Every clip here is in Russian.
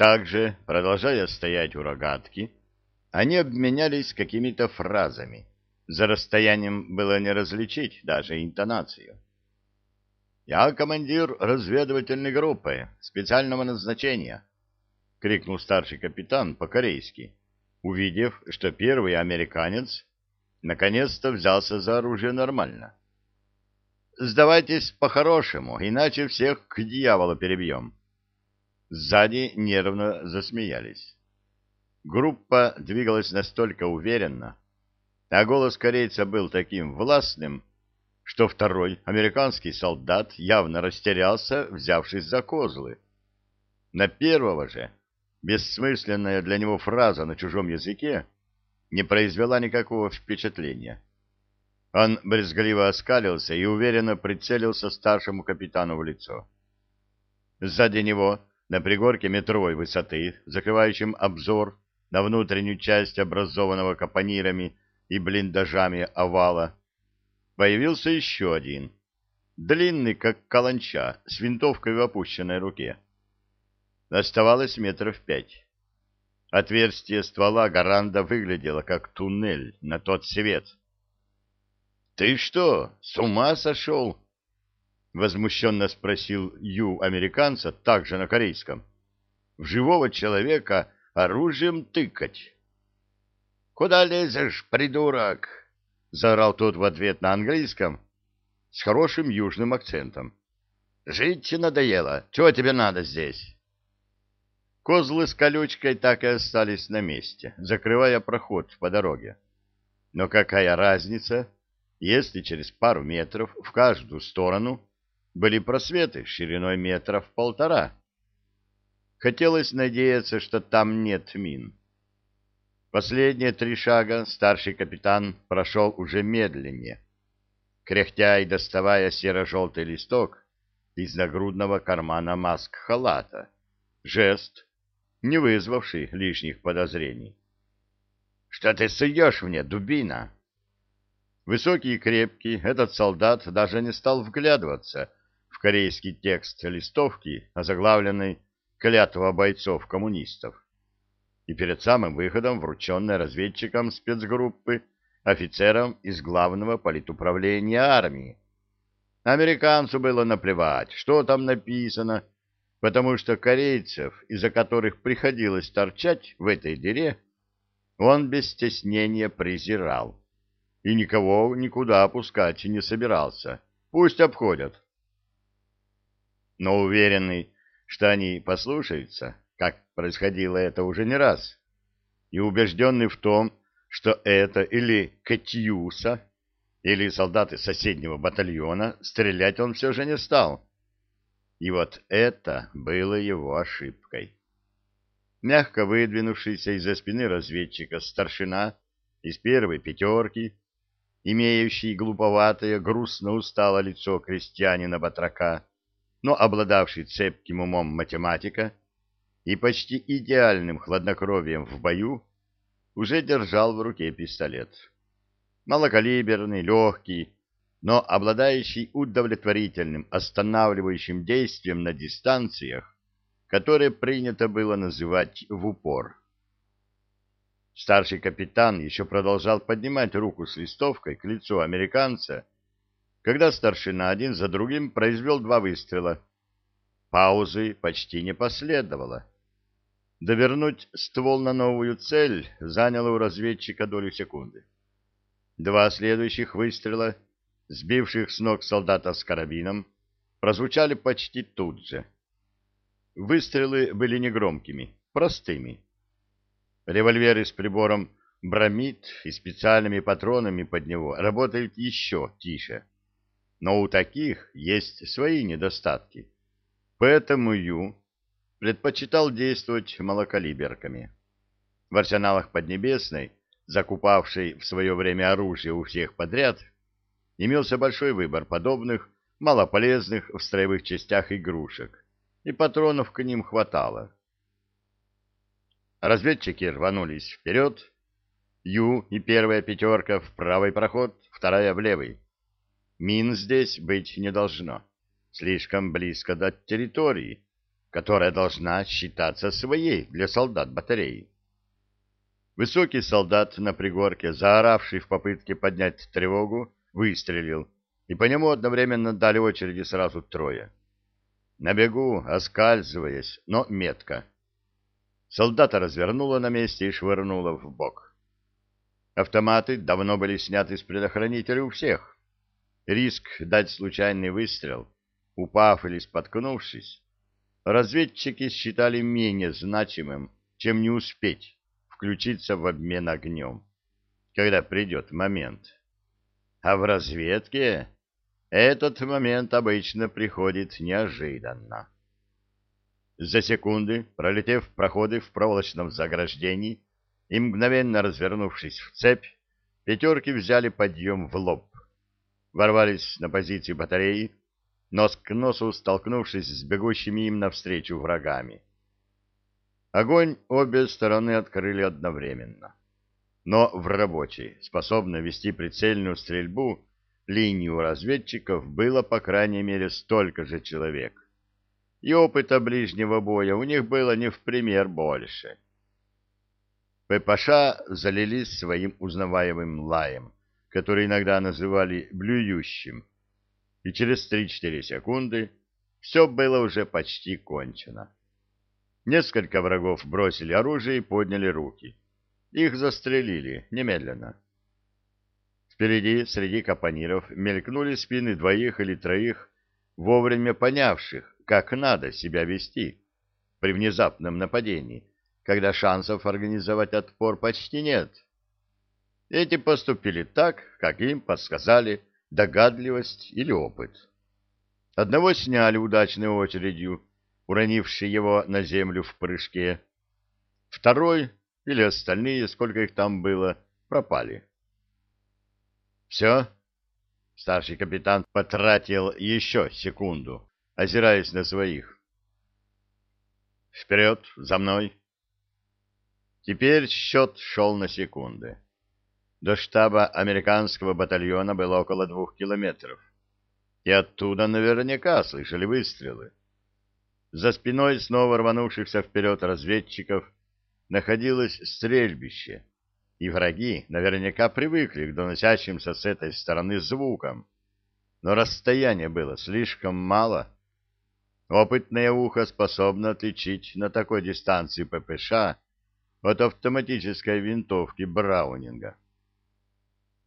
Также, продолжая стоять у рогатки, они обменялись какими-то фразами. За расстоянием было не различить даже интонацию. «Я командир разведывательной группы специального назначения», — крикнул старший капитан по-корейски, увидев, что первый американец наконец-то взялся за оружие нормально. «Сдавайтесь по-хорошему, иначе всех к дьяволу перебьем». Сзади нервно засмеялись. Группа двигалась настолько уверенно, а голос корейца был таким властным, что второй американский солдат явно растерялся, взявшись за козлы. На первого же бессмысленная для него фраза на чужом языке не произвела никакого впечатления. Он брезгливо оскалился и уверенно прицелился старшему капитану в лицо. Сзади него, на пригорке метровой высоты, закрывающем обзор на внутреннюю часть образованного капонирами и блиндажами овала, появился еще один, длинный, как каланча, с винтовкой в опущенной руке. Оставалось метров пять. Отверстие ствола Гаранда выглядело как туннель на тот свет. — Ты что, с ума сошел? — возмущенно спросил Ю американца, также на корейском. — В живого человека оружием тыкать. — Куда лезешь, придурок? — заорал тот в ответ на английском с хорошим южным акцентом. — Жить надоело. Чего тебе надо здесь? Козлы с колючкой так и остались на месте, закрывая проход по дороге. Но какая разница, если через пару метров в каждую сторону были просветы шириной метров полтора? Хотелось надеяться, что там нет мин. Последние три шага старший капитан прошел уже медленнее, кряхтя и доставая серо-желтый листок из нагрудного кармана маск-халата. Жест, не вызвавший лишних подозрений. — Что ты суешь мне, дубина? Высокий и крепкий, этот солдат даже не стал вглядываться корейский текст листовки, озаглавленной «Клятва бойцов-коммунистов», и перед самым выходом врученной разведчикам спецгруппы офицерам из главного политуправления армии. Американцу было наплевать, что там написано, потому что корейцев, из-за которых приходилось торчать в этой дыре, он без стеснения презирал и никого никуда опускать не собирался. Пусть обходят. Но уверенный, что они послушаются, как происходило это уже не раз, и убежденный в том, что это или Катюса, или солдаты соседнего батальона, стрелять он все же не стал. И вот это было его ошибкой. Мягко выдвинувшийся из-за спины разведчика старшина из первой пятерки, имеющий глуповатое, грустно устало лицо крестьянина-батрака, но обладавший цепким умом математика и почти идеальным хладнокровием в бою, уже держал в руке пистолет. Малокалиберный, легкий, но обладающий удовлетворительным останавливающим действием на дистанциях, которые принято было называть в упор. Старший капитан еще продолжал поднимать руку с листовкой к лицу американца, когда старшина один за другим произвел два выстрела. Паузы почти не последовало. Довернуть ствол на новую цель заняло у разведчика долю секунды. Два следующих выстрела — сбивших с ног солдата с карабином, прозвучали почти тут же. Выстрелы были негромкими, простыми. Револьверы с прибором бромид и специальными патронами под него работают еще тише. Но у таких есть свои недостатки. Поэтому Ю предпочитал действовать малокалиберками. В арсеналах Поднебесной, закупавшей в свое время оружие у всех подряд, имелся большой выбор подобных малополезных в строевых частях игрушек, и патронов к ним хватало. Разведчики рванулись вперед, Ю и первая пятерка в правый проход, вторая в левый. Мин здесь быть не должно, слишком близко до территории, которая должна считаться своей для солдат батареи. Высокий солдат на пригорке, заоравший в попытке поднять тревогу, выстрелил, и по нему одновременно дали очереди сразу трое. На бегу, оскальзываясь, но метко. Солдата развернуло на месте и швырнуло в бок. Автоматы давно были сняты с предохранителя у всех. Риск дать случайный выстрел, упав или споткнувшись, разведчики считали менее значимым, чем не успеть включиться в обмен огнем, когда придет момент. А в разведке этот момент обычно приходит неожиданно. За секунды, пролетев проходы в проволочном заграждении и мгновенно развернувшись в цепь, пятерки взяли подъем в лоб, ворвались на позиции батареи, нос к носу столкнувшись с бегущими им навстречу врагами. Огонь обе стороны открыли одновременно. Но в рабочей, способной вести прицельную стрельбу, линию разведчиков было по крайней мере столько же человек. И опыта ближнего боя у них было не в пример больше. ППШ залились своим узнаваемым лаем, который иногда называли «блюющим», и через 3-4 секунды все было уже почти кончено. Несколько врагов бросили оружие и подняли руки. Их застрелили немедленно. Впереди, среди капониров, мелькнули спины двоих или троих, вовремя понявших, как надо себя вести при внезапном нападении, когда шансов организовать отпор почти нет. Эти поступили так, как им подсказали догадливость или опыт. Одного сняли удачной очередью, уронивший его на землю в прыжке. Второй или остальные, сколько их там было, пропали. «Все?» Старший капитан потратил еще секунду, озираясь на своих. «Вперед, за мной!» Теперь счет шел на секунды. До штаба американского батальона было около двух километров, и оттуда наверняка слышали выстрелы. За спиной снова рванувшихся вперед разведчиков находилось стрельбище, и враги наверняка привыкли к доносящимся с этой стороны звукам, но расстояние было слишком мало. Опытное ухо способно отличить на такой дистанции ППШ от автоматической винтовки Браунинга.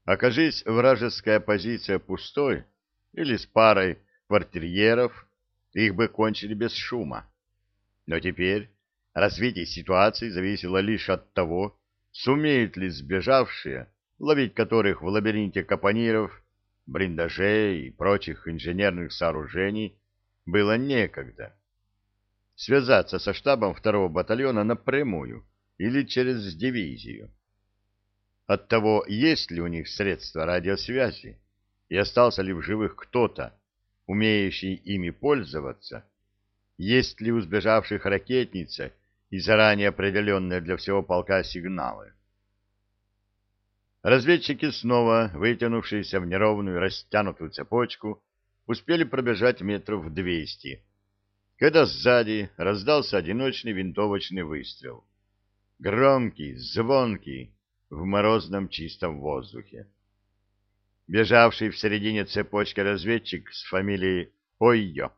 Окажись вражеская позиция пустой или с парой квартирьеров, их бы кончили без шума. Но теперь развитие ситуации зависело лишь от того, сумеют ли сбежавшие, ловить которых в лабиринте капониров, блиндажей и прочих инженерных сооружений было некогда. Связаться со штабом второго батальона напрямую или через дивизию от того, есть ли у них средства радиосвязи и остался ли в живых кто-то, умеющий ими пользоваться, есть ли у сбежавших ракетница и заранее определенные для всего полка сигналы. Разведчики снова, вытянувшиеся в неровную растянутую цепочку, успели пробежать метров двести, когда сзади раздался одиночный винтовочный выстрел. Громкий, звонкий, в морозном чистом воздухе. Бежавший в середине цепочки разведчик с фамилией Ойо,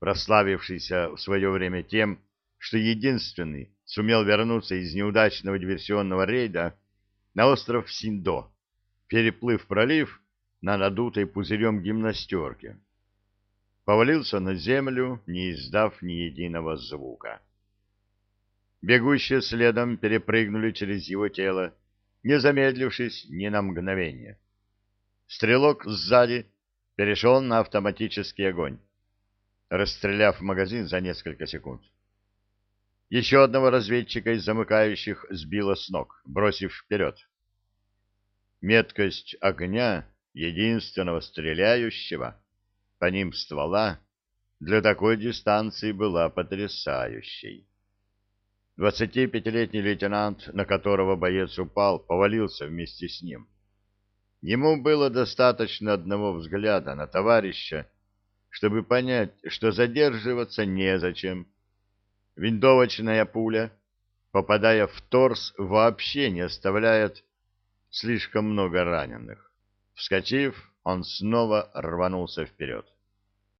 прославившийся в свое время тем, что единственный сумел вернуться из неудачного диверсионного рейда на остров Синдо, переплыв пролив на надутой пузырем гимнастерке. Повалился на землю, не издав ни единого звука. Бегущие следом перепрыгнули через его тело, не замедлившись ни на мгновение. Стрелок сзади перешел на автоматический огонь, расстреляв магазин за несколько секунд. Еще одного разведчика из замыкающих сбило с ног, бросив вперед. Меткость огня, единственного стреляющего, по ним ствола, для такой дистанции была потрясающей. Двадцатипятилетний лейтенант, на которого боец упал, повалился вместе с ним. Ему было достаточно одного взгляда на товарища, чтобы понять, что задерживаться незачем, Винтовочная пуля, попадая в торс, вообще не оставляет слишком много раненых. Вскочив, он снова рванулся вперед.